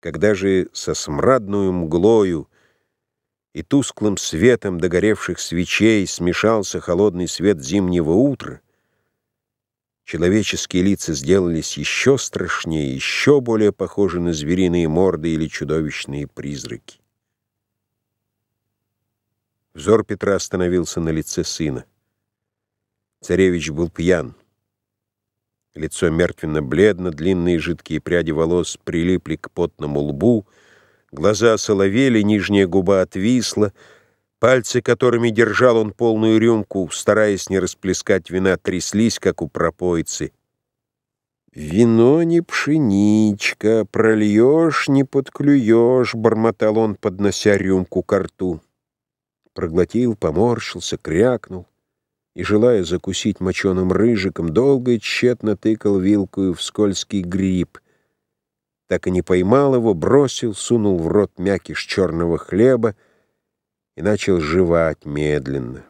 Когда же со смрадную мглою и тусклым светом догоревших свечей смешался холодный свет зимнего утра, человеческие лица сделались еще страшнее, еще более похожи на звериные морды или чудовищные призраки. Взор Петра остановился на лице сына. Царевич был пьян. Лицо мертвенно-бледно, длинные жидкие пряди волос прилипли к потному лбу, глаза соловели, нижняя губа отвисла, пальцы, которыми держал он полную рюмку, стараясь не расплескать вина, тряслись, как у пропойцы. «Вино не пшеничка, прольешь, не подклюешь», — бормотал он, поднося рюмку к рту. Проглотил, поморщился, крякнул и, желая закусить моченым рыжиком, долго и тщетно тыкал вилкою в скользкий гриб. Так и не поймал его, бросил, сунул в рот мякиш черного хлеба и начал жевать медленно.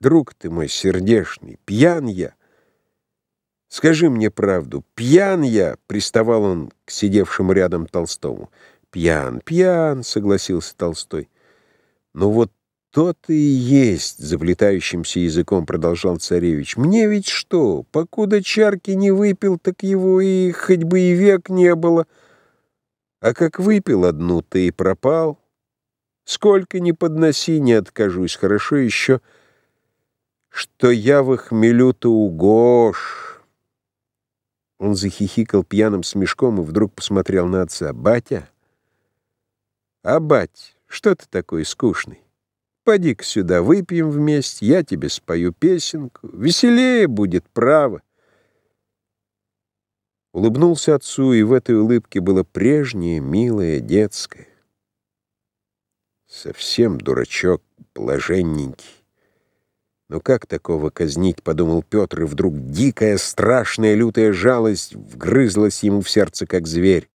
«Друг ты мой сердешный, пьян я!» «Скажи мне правду, пьян я?» — приставал он к сидевшему рядом Толстому. «Пьян, пьян», — согласился Толстой. «Ну вот то-то и есть, — заплетающимся языком продолжал царевич. Мне ведь что, покуда чарки не выпил, так его и хоть бы и век не было. А как выпил одну, ты и пропал. Сколько ни подноси, не откажусь. Хорошо еще, что я в хмелю-то угош. Он захихикал пьяным смешком и вдруг посмотрел на отца. «Батя? А бать, что ты такой скучный?» Поди-ка сюда, выпьем вместе, я тебе спою песенку. Веселее будет, право. Улыбнулся отцу, и в этой улыбке было прежнее, милое, детское. Совсем дурачок, блаженненький. Но как такого казнить, подумал Петр, и вдруг дикая, страшная, лютая жалость вгрызлась ему в сердце, как зверь.